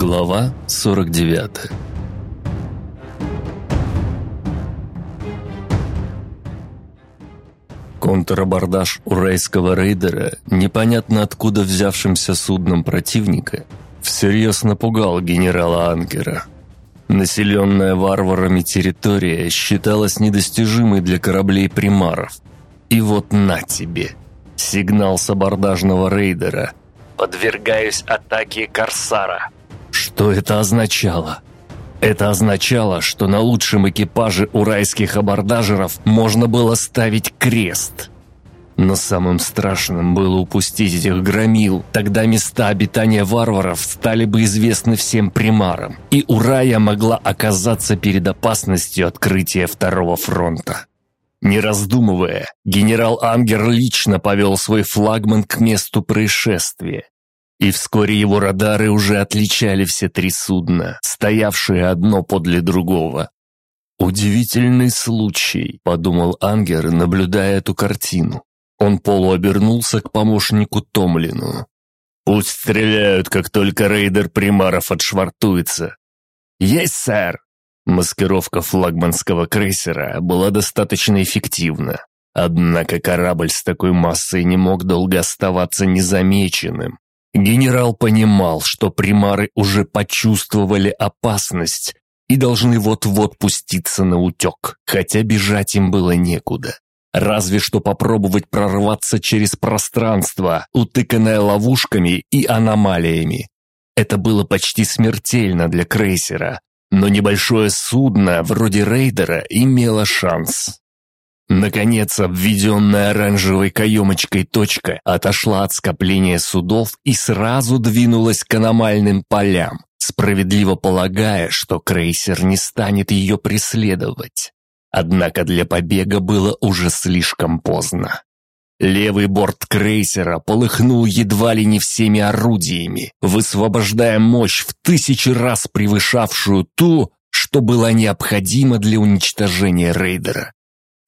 Глава 49 Контрабордаж урайского рейдера, непонятно откуда взявшимся судном противника, всерьез напугал генерала Ангера. Населенная варварами территория считалась недостижимой для кораблей примаров. И вот на тебе! Сигнал с абордажного рейдера. «Подвергаюсь атаке Корсара». Что это означало? Это означало, что на лучшем экипаже урайских абордажеров можно было ставить крест. Но самым страшным было упустить этих громил, тогда места обитания варваров стали бы известны всем примарам, и Урая могла оказаться перед опасностью открытия Второго фронта. Не раздумывая, генерал Ангер лично повел свой флагман к месту происшествия, и вскоре его радары уже отличали все три судна, стоявшие одно подле другого. «Удивительный случай», — подумал Ангер, наблюдая эту картину. Он полуобернулся к помощнику Томлину. «Пусть стреляют, как только рейдер примаров отшвартуется». «Есть, сэр!» Маскировка флагманского крейсера была достаточно эффективна. Однако корабль с такой массой не мог долго оставаться незамеченным. Генерал понимал, что примары уже почувствовали опасность и должны вот-вот пуститься на утек, хотя бежать им было некуда. Разве что попробовать прорваться через пространство, утыканное ловушками и аномалиями. Это было почти смертельно для крейсера, но небольшое судно, вроде рейдера, имело шанс. Наконец, обведенная оранжевой каемочкой точка отошла от скопления судов и сразу двинулась к аномальным полям, справедливо полагая, что крейсер не станет ее преследовать. Однако для побега было уже слишком поздно. Левый борт крейсера полыхнул едва ли не всеми орудиями, высвобождая мощь в тысячи раз превышавшую ту, что была необходима для уничтожения рейдера.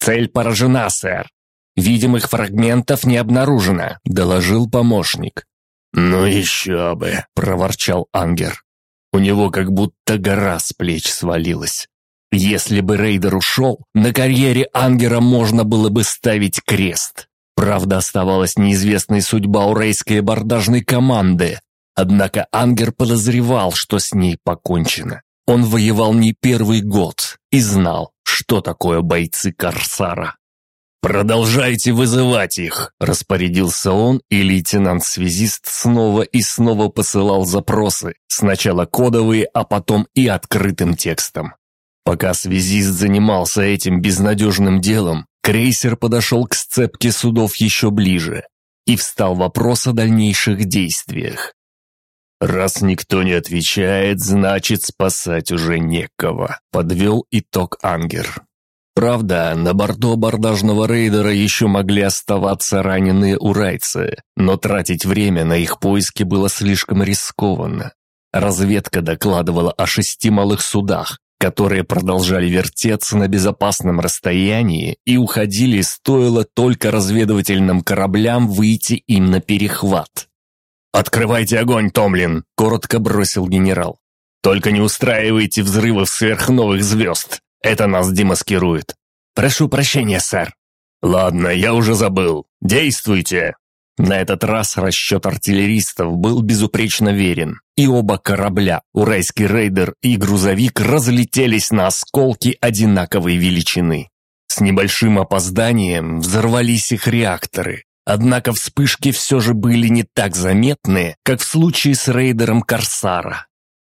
«Цель поражена, сэр. Видимых фрагментов не обнаружено», — доложил помощник. «Ну еще бы», — проворчал Ангер. У него как будто гора с плеч свалилась. Если бы рейдер ушел, на карьере Ангера можно было бы ставить крест. Правда, оставалась неизвестной судьба у рейской абордажной команды. Однако Ангер подозревал, что с ней покончено. Он воевал не первый год и знал, что такое бойцы Корсара. «Продолжайте вызывать их!» – распорядился он, и лейтенант-связист снова и снова посылал запросы, сначала кодовые, а потом и открытым текстом. Пока связист занимался этим безнадежным делом, крейсер подошел к сцепке судов еще ближе и встал вопрос о дальнейших действиях. «Раз никто не отвечает, значит, спасать уже некого», — подвел итог Ангер. Правда, на борту абордажного рейдера еще могли оставаться раненые урайцы, но тратить время на их поиски было слишком рискованно. Разведка докладывала о шести малых судах, которые продолжали вертеться на безопасном расстоянии и уходили, стоило только разведывательным кораблям выйти им на перехват. «Открывайте огонь, Томлин!» – коротко бросил генерал. «Только не устраивайте взрывов сверхновых звезд. Это нас демаскирует». «Прошу прощения, сэр». «Ладно, я уже забыл. Действуйте!» На этот раз расчет артиллеристов был безупречно верен, и оба корабля, Урайский рейдер и грузовик, разлетелись на осколки одинаковой величины. С небольшим опозданием взорвались их реакторы, Однако вспышки все же были не так заметны, как в случае с рейдером Корсара.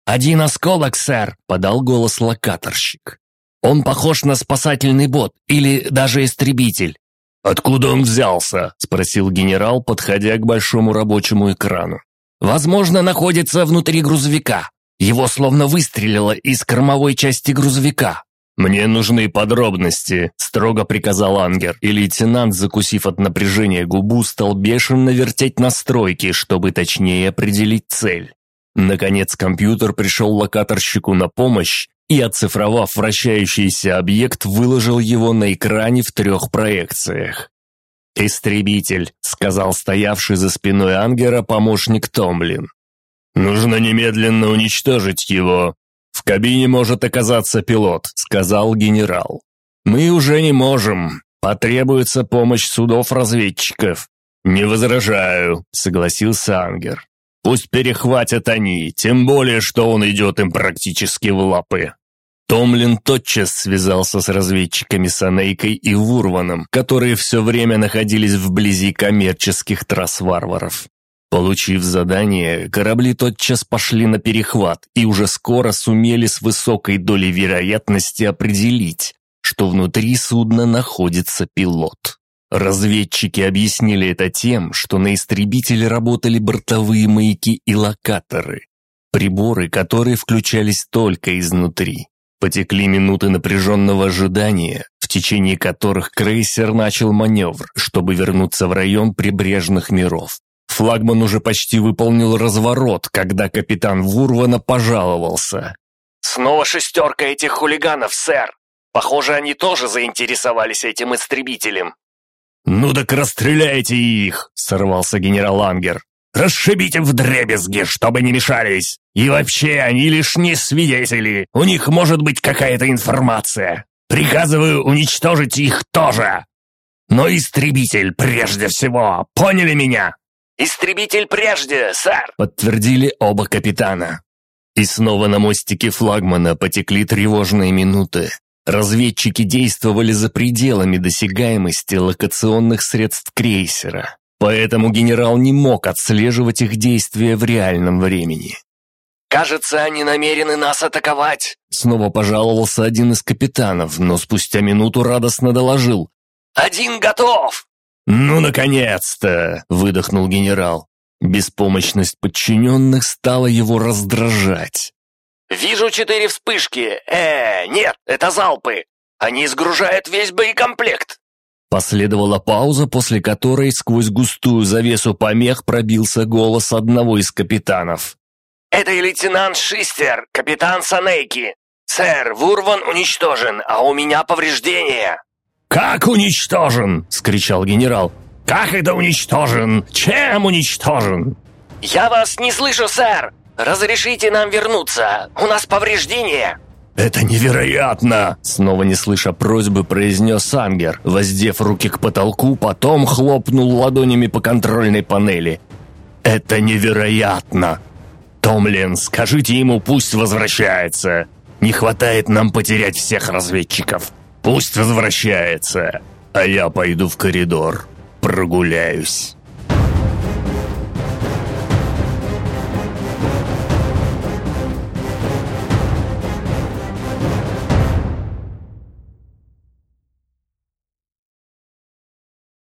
«Один осколок, сэр!» — подал голос локаторщик. «Он похож на спасательный бот или даже истребитель». «Откуда он взялся?» — спросил генерал, подходя к большому рабочему экрану. «Возможно, находится внутри грузовика. Его словно выстрелило из кормовой части грузовика. «Мне нужны подробности», – строго приказал Ангер, и лейтенант, закусив от напряжения губу, стал бешено вертеть настройки, чтобы точнее определить цель. Наконец компьютер пришел локаторщику на помощь и, оцифровав вращающийся объект, выложил его на экране в трех проекциях. «Истребитель», — сказал стоявший за спиной Ангера помощник Томлин. Нужно немедленно уничтожить его. В кабине может оказаться пилот», — сказал генерал. «Мы уже не можем. Потребуется помощь судов-разведчиков». «Не возражаю», — согласился Ангер. «Пусть перехватят они, тем более, что он идет им практически в лапы». Томлин тотчас связался с разведчиками Санейкой и Вурваном, которые все время находились вблизи коммерческих трасс варваров. Получив задание, корабли тотчас пошли на перехват и уже скоро сумели с высокой долей вероятности определить, что внутри судна находится пилот. Разведчики объяснили это тем, что на истребителе работали бортовые маяки и локаторы, приборы, которые включались только изнутри. Потекли минуты напряженного ожидания, в течение которых крейсер начал маневр, чтобы вернуться в район прибрежных миров. Флагман уже почти выполнил разворот, когда капитан Вурвана пожаловался. «Снова шестерка этих хулиганов, сэр! Похоже, они тоже заинтересовались этим истребителем». «Ну так расстреляйте их!» — сорвался генерал Ангер. Расшибите в дребезги, чтобы не мешались. И вообще, они лишние свидетели. У них может быть какая-то информация. Приказываю уничтожить их тоже. Но истребитель прежде всего. Поняли меня?» «Истребитель прежде, сэр!» Подтвердили оба капитана. И снова на мостике флагмана потекли тревожные минуты. Разведчики действовали за пределами досягаемости локационных средств крейсера. Поэтому генерал не мог отслеживать их действия в реальном времени. «Кажется, они намерены нас атаковать!» Снова пожаловался один из капитанов, но спустя минуту радостно доложил. «Один готов!» «Ну, наконец-то!» — выдохнул генерал. Беспомощность подчиненных стала его раздражать. «Вижу четыре вспышки. Э, нет, это залпы. Они сгружают весь боекомплект. Последовала пауза, после которой сквозь густую завесу помех пробился голос одного из капитанов. «Это лейтенант Шистер, капитан Санейки. Сэр, Вурван уничтожен, а у меня повреждения». «Как уничтожен?» — скричал генерал. «Как это уничтожен? Чем уничтожен?» «Я вас не слышу, сэр! Разрешите нам вернуться, у нас повреждения!» «Это невероятно!» Снова не слыша просьбы, произнес Ангер, воздев руки к потолку, потом хлопнул ладонями по контрольной панели. «Это невероятно! Томлин, скажите ему, пусть возвращается! Не хватает нам потерять всех разведчиков! Пусть возвращается! А я пойду в коридор, прогуляюсь!»